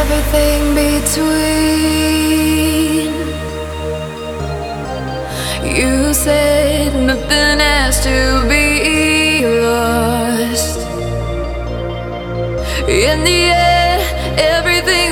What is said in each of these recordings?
everything between. You said nothing has to be lost. In the end, everything.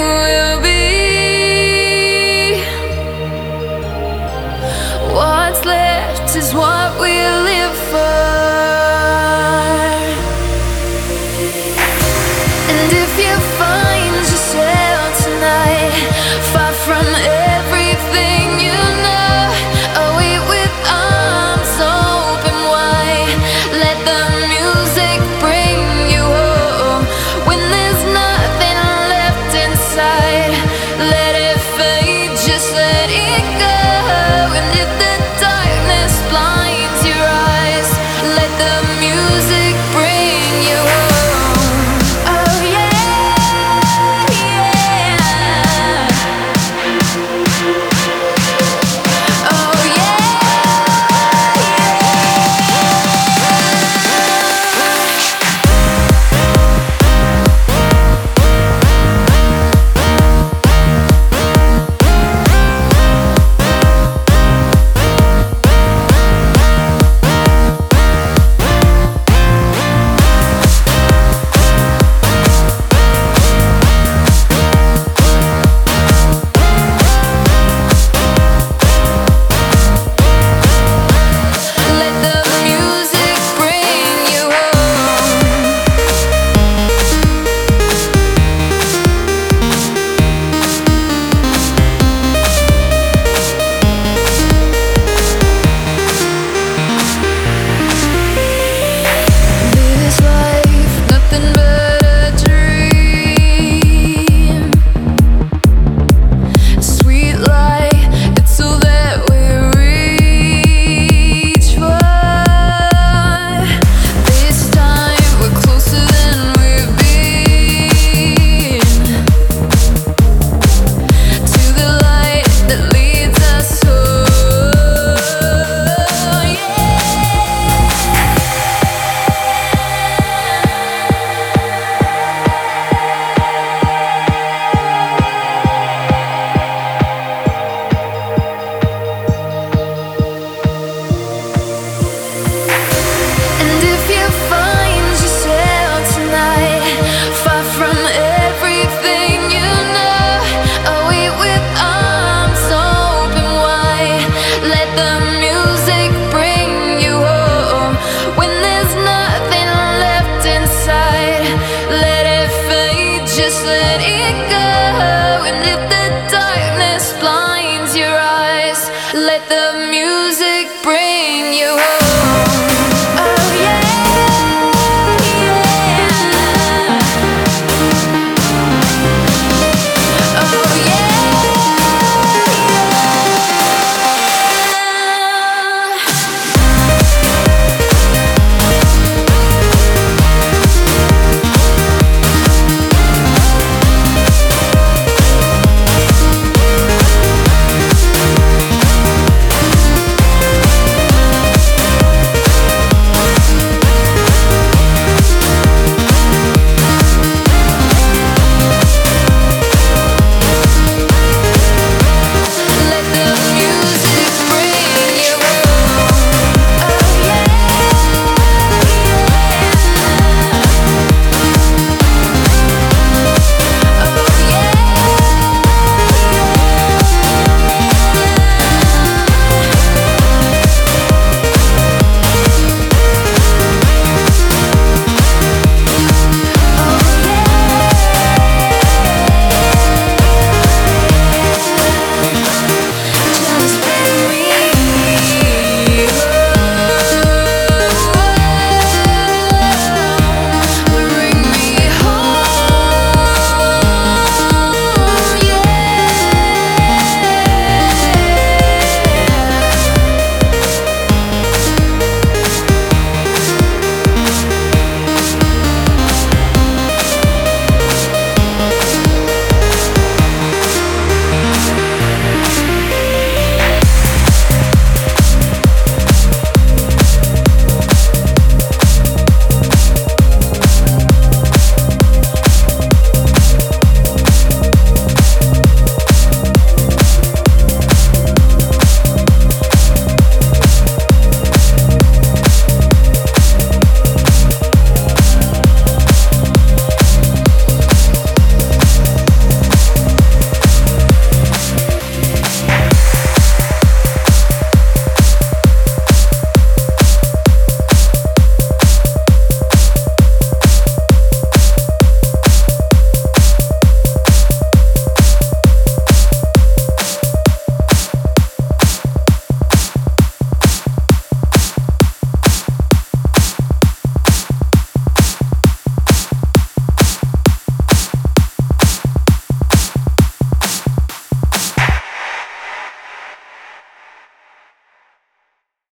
Let the music bring you home.